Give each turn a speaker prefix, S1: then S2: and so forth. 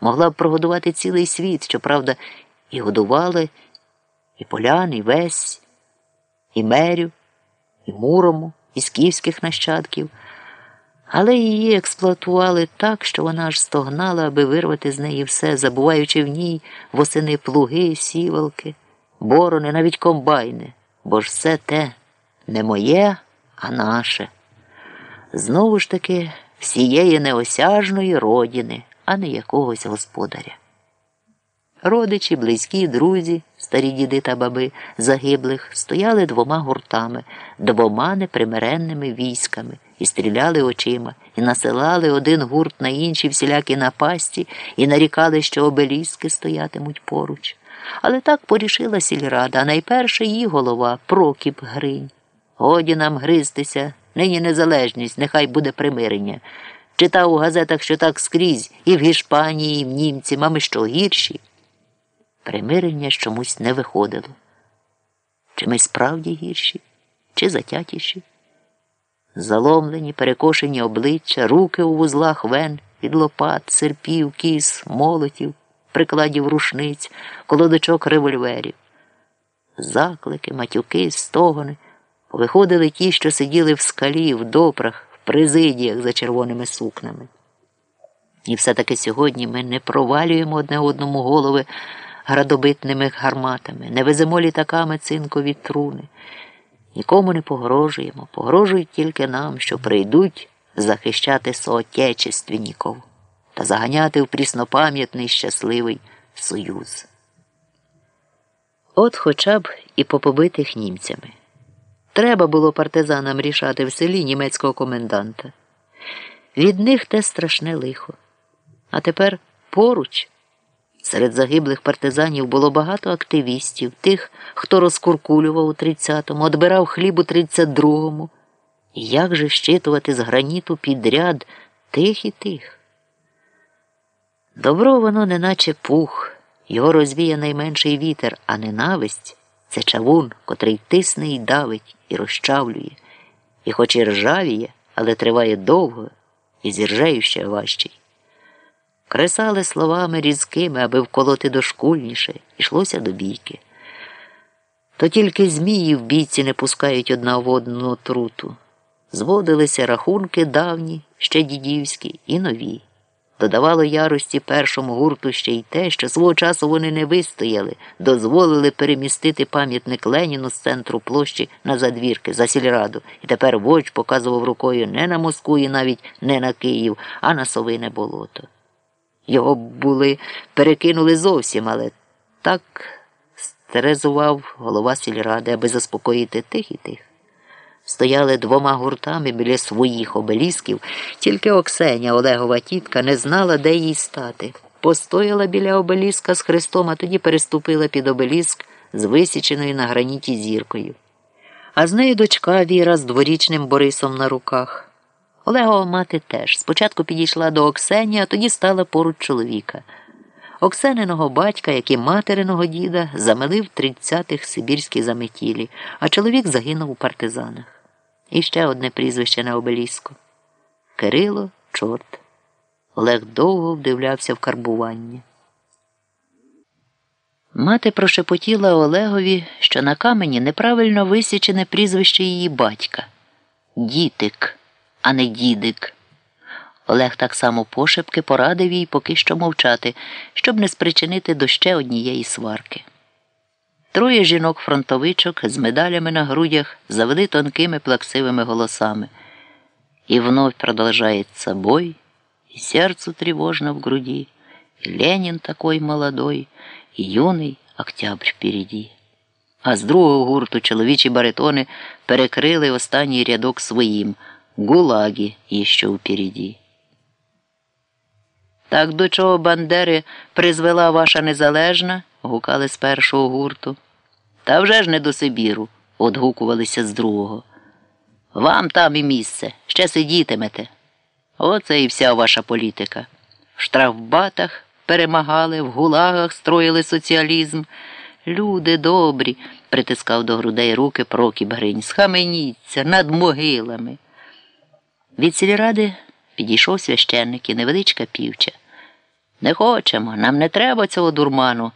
S1: могла б прогодувати цілий світ, щоправда, і годували, і полян, і весь, і мерю, і мурому, і скіфських нащадків. Але її експлуатували так, що вона аж стогнала, аби вирвати з неї все, забуваючи в ній восени плуги, сівалки, борони, навіть комбайни, бо ж все те не моє, а наше. Знову ж таки, всієї неосяжної родини, а не якогось господаря. Родичі, близькі, друзі, старі діди та баби загиблих стояли двома гуртами, двома непримиренними військами і стріляли очима, і насилали один гурт на інший всілякі напасті, і нарікали, що обеліски стоятимуть поруч. Але так порішила сільрада, а найперше її голова Прокіп Гринь. Годі нам гризтися, нині незалежність, нехай буде примирення. Читав у газетах, що так скрізь, і в Гішпанії, і в німці, мами що гірші. Примирення чомусь не виходило. Чи ми справді гірші, чи затятіші? Заломлені, перекошені обличчя, руки у вузлах вен від лопат, серпів, кіс, молотів, прикладів рушниць, колодочок револьверів. Заклики, матюки, стогони. Виходили ті, що сиділи в скалі, в допрах, президіях за червоними сукнами. І все-таки сьогодні ми не провалюємо одне одному голови градобитними гарматами, не веземо літаками цинкові труни, нікому не погрожуємо, погрожують тільки нам, що прийдуть захищати соотечественників та заганяти в пріснопам'ятний щасливий союз. От хоча б і по побитих німцями. Треба було партизанам рішати в селі німецького коменданта. Від них те страшне лихо. А тепер поруч. Серед загиблих партизанів було багато активістів, тих, хто розкуркулював у 30-му, отбирав хліб у 32-му. Як же щитувати з граніту підряд тих і тих? Добро воно неначе пух, його розвіє найменший вітер, а ненависть це чавун, котрий тисне і давить і розчавлює, і хоч і ржавіє, але триває довго і зіржею ще важчий. Кресали словами різкими, аби вколоти дошкульніше, йшлося до бійки. То тільки змії в бійці не пускають одна в одну отруту. Зводилися рахунки давні, ще дідівські, і нові. Додавало ярості першому гурту ще й те, що свого часу вони не вистояли, дозволили перемістити пам'ятник Леніну з центру площі на задвірки за сільраду, і тепер вождь показував рукою не на Москву і навіть не на Київ, а на совине болото. Його були перекинули зовсім, але так стерезував голова сільради, аби заспокоїти тих і тих. Стояли двома гуртами біля своїх обелісків, тільки Оксеня, Олегова тітка, не знала, де їй стати. Постояла біля обеліска з хрестом, а тоді переступила під обеліск з висіченою на граніті зіркою. А з нею дочка Віра з дворічним Борисом на руках. Олегова мати теж. Спочатку підійшла до Оксені, а тоді стала поруч чоловіка. Оксениного батька, як і материного діда, замелив тридцятих сибірські заметілі, а чоловік загинув у партизанах. І ще одне прізвище на обеліску Кирило чорт. Олег довго вдивлявся в карбування. Мати прошепотіла Олегові, що на камені неправильно висічене прізвище її батька Дітик а не дідик. Олег так само пошепки порадив їй поки що мовчати, щоб не спричинити до ще однієї сварки. Троє жінок-фронтовичок з медалями на грудях завели тонкими плаксивими голосами. И вновь продолжается бой, и сердцу тревожно в груди, и Ленин такой молодой, и юный октябрь впереди. А з другого гурту чоловічі баритони перекрили останній рядок своїм гулаги еще впереді. Так до чого Бандери призвела ваша незалежна? Гукали з першого гурту. Та вже ж не до Сибіру, одгукувалися з другого. Вам там і місце, ще сидітимете. Оце і вся ваша політика. В штрафбатах перемагали, в гулагах строїли соціалізм. Люди добрі, притискав до грудей руки Прокіп Гринь. Схаменіться над могилами. Від сільради підійшов священник і невеличка півча. Не хочемо, нам не треба цього дурману.